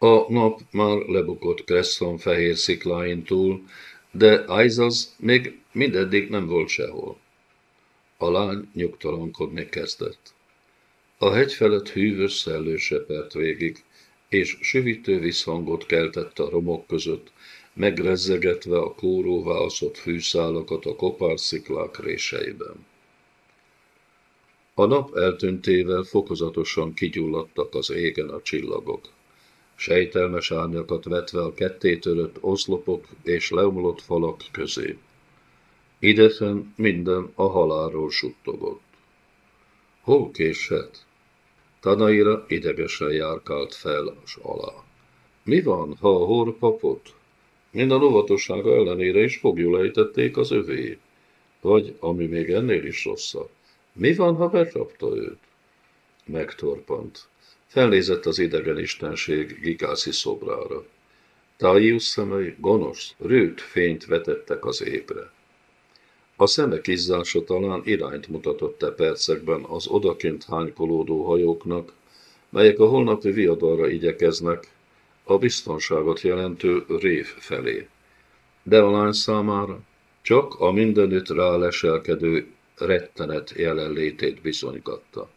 A nap már lebukott Cresson fehér szikláin túl, de Aizaz még mindeddig nem volt sehol. A lány nyugtalankodni kezdett. A hegy felett hűvös szellő sepert végig, és süvítő visszhangot keltett a romok között, megrezzegetve a kóróvá aszott fűszálakat a kopársziklák réseiben. A nap eltűntével fokozatosan kigyulladtak az égen a csillagok. Sejtelmes árnyakat vetve a kettétörött oszlopok és leomlott falak közé. Idesen minden a halálról suttogott. Hol késhet? Tanaira idegesen járkált fel s alá. Mi van, ha a hor papot? Minden óvatossága ellenére is fogjul ejtették az övé. Vagy, ami még ennél is rosszabb, mi van, ha becsapta őt? Megtorpant. Felnézett az idegen istenség Gigászi szobrára. Tájius szemei gonosz, rőt fényt vetettek az épre. A szemek izzása talán irányt mutatott e percekben az odakint hánykolódó hajóknak, melyek a holnapi viadalra igyekeznek, a biztonságot jelentő rév felé. De a lány számára csak a mindenütt ráleselkedő rettenet jelenlétét bizonygatta.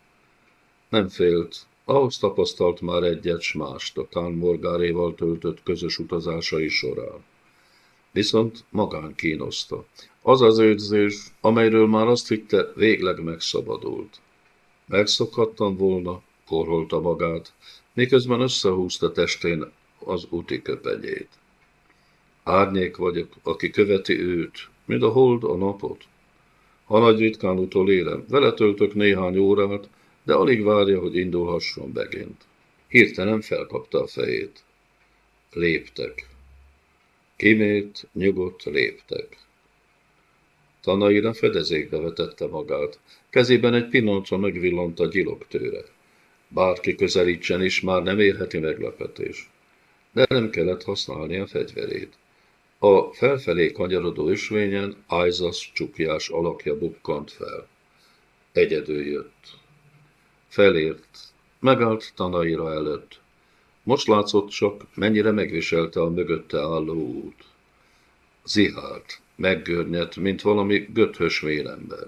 Nem félt, ahhoz tapasztalt már egyet s mást a Kán Morgáréval töltött közös utazásai során. Viszont magán kínoszta. Az az őrzés, amelyről már azt hitte, végleg megszabadult. Megszokhattam volna, korholta magát, miközben összehúzta testén az úti köpenyét. Árnyék vagyok, aki követi őt, mint a hold a napot. Ha nagy ritkán utolérem, vele töltök néhány órát, de alig várja, hogy indulhasson megint. Hirtelen felkapta a fejét. Léptek. Kimért, nyugodt léptek. Tanaira fedezékbe vetette magát. Kezében egy pillanatra megvillant a tőre. Bárki közelítsen is, már nem érheti meglepetés. De nem kellett használni a fegyverét. A felfelé kanyarodó ösvényen Ájzas csukjás alakja bukkant fel. Egyedül jött. Felért. Megállt Tanaira előtt. Most látszott csak, mennyire megviselte a mögötte álló út. Zihált, meggörnyedt, mint valami göthös vélember.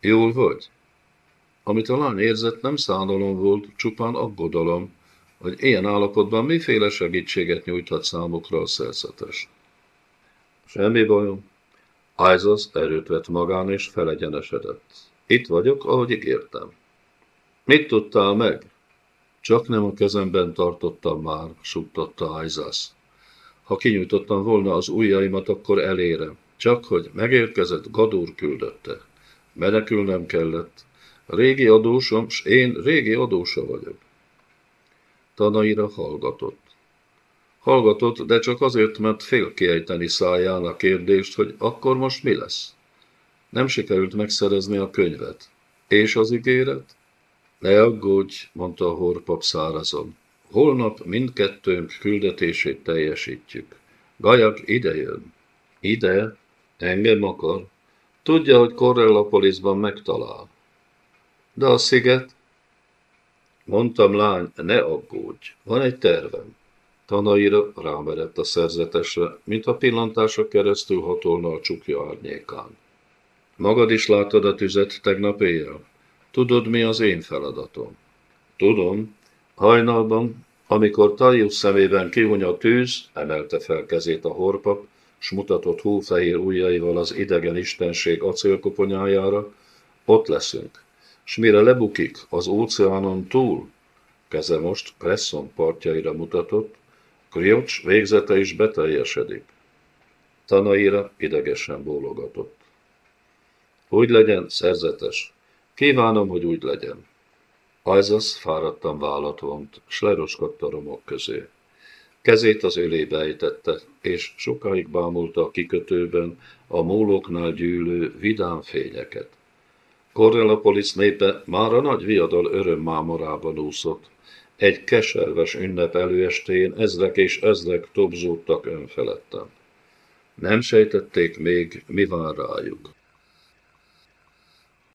Jól vagy? Amit a lány érzett, nem szánalom volt, csupán aggodalom, hogy ilyen állapotban miféle segítséget nyújthat számukra a szerzetes. Semmi bajom. Ájzasz erőt vett magán és felegyenesedett. Itt vagyok, ahogy ígértem. Mit tudtál meg? Csak nem a kezemben tartottam már, suttatta Ájzasz. Ha kinyújtottam volna az ujjaimat, akkor elérem. Csak hogy megérkezett, Gadur küldötte. Menekülnem kellett. Régi adósom, s én régi adósa vagyok. Tanaira hallgatott. Hallgatott, de csak azért, mert fél kiejteni száján a kérdést, hogy akkor most mi lesz. Nem sikerült megszerezni a könyvet. És az ígéret? Ne aggódj, mondta a horpap szárazon. Holnap mindkettőnk küldetését teljesítjük. Gajak ide jön. Ide? Engem akar. Tudja, hogy Correllapolisban megtalál. De a sziget? Mondtam, lány, ne aggódj, van egy tervem. Tanaira rámerett a szerzetesre, mint a pillantása keresztül hatolna a csukja árnyékán. Magad is láttad a tüzet tegnap éjjel? Tudod, mi az én feladatom? Tudom. Hajnalban, amikor Tarius szemében kihuny a tűz, emelte fel kezét a horpap, s mutatott hófehér ujjaival az idegen istenség acélkoponyájára, ott leszünk. S mire lebukik az óceánon túl, keze most Cresson partjaira mutatott, Kriocs végzete is beteljesedik. Tanaira idegesen bólogatott. Úgy legyen, szerzetes. Kívánom, hogy úgy legyen. Ajzasz fáradtan vállat vont, s leroskadt a romok közé. Kezét az ölébe ejtette, és sokáig bámulta a kikötőben a móloknál gyűlő vidám fényeket. Cornelopolis népe már a nagy viadal örömmámorában úszott, egy keserves ünnep előestén ezrek és ezrek tobzódtak önfelettem. Nem sejtették még, mi vár rájuk.